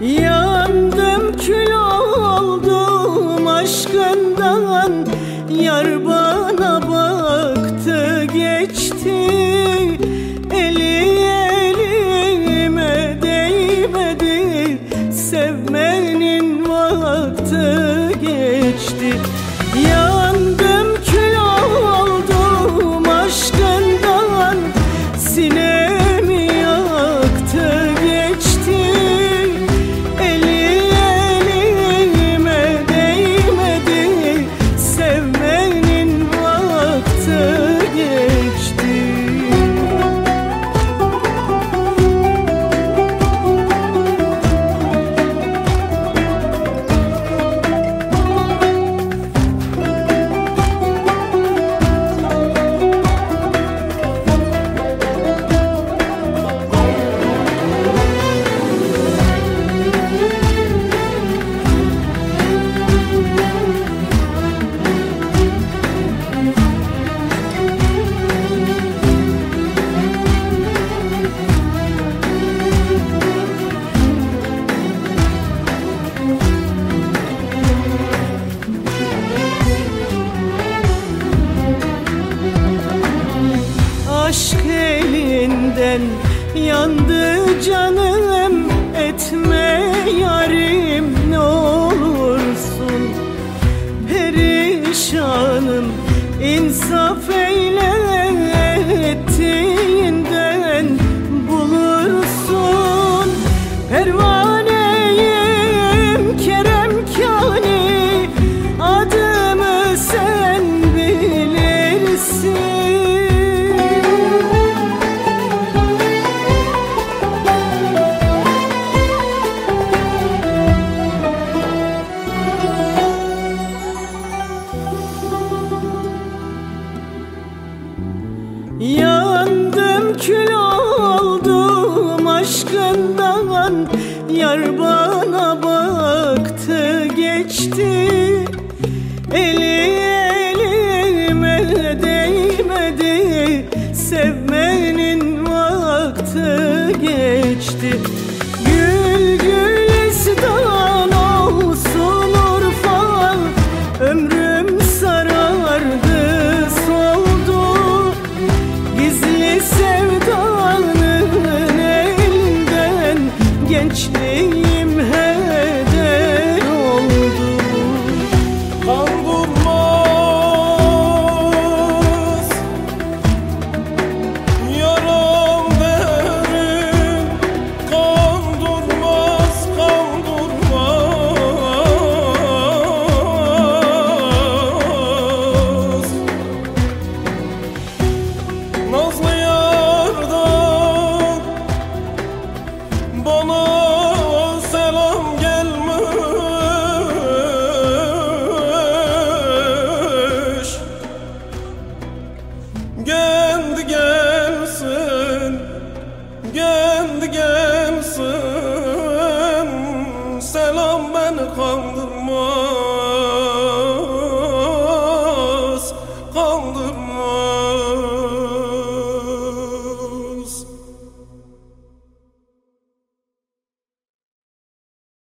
Yandım kül oldum aşkından. Yar bana baktı geçti. Yandım kül oldum aşkından Yar bana baktı geçti. Eli elime değmedi. Sevmenin vakti geçti. Oh.